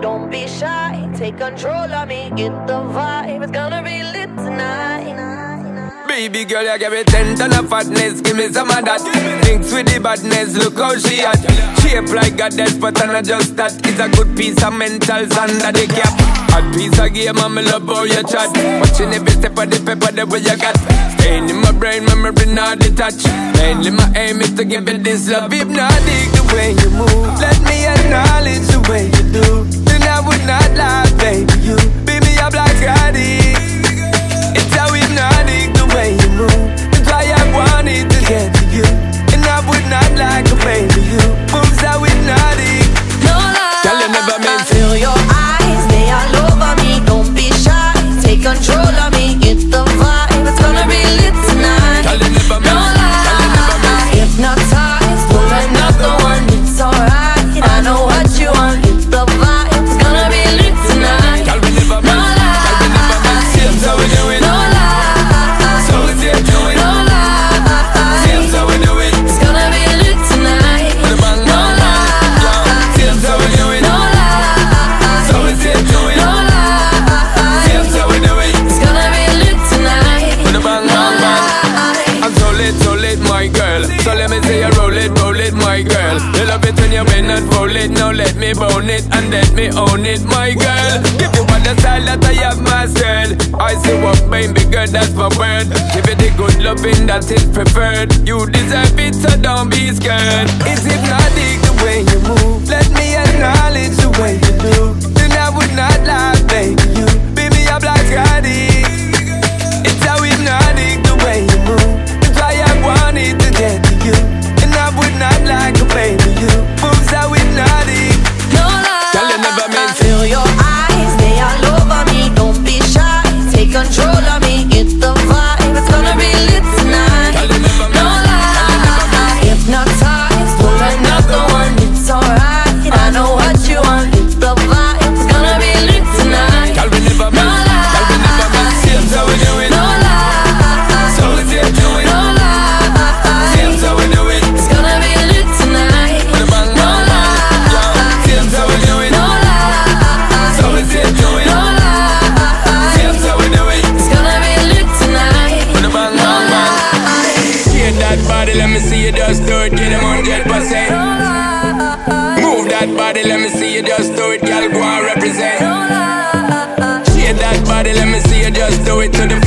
don't be shy. Take control of me, get the vibe. It's gonna be lit tonight. Baby girl, you give me ten ton of fatness, give me some of that. Thinks with the badness, look how she at. Shape like a death, but I'm not just that. It's a good piece of mentals under the cap. Hot piece of game, I'm love how you chat. Watching every step of the paper, the way you got. Staying in my brain, memory not detached. Mainly my aim is to give it this love. Hypnotic the way you move. Let me acknowledge the way you do. Bend and roll it. Now let me bone it and let me own it, my girl. Give you all the style that I have mastered. I say what baby girl, that's my word. Give it the good loving that is preferred. You deserve it, so don't be scared. It's hypnotic the let me see you just do it. Get hundred percent. Move that body, let me see you just do it. Girl, go and represent. Shake that body, let me see you just do it to the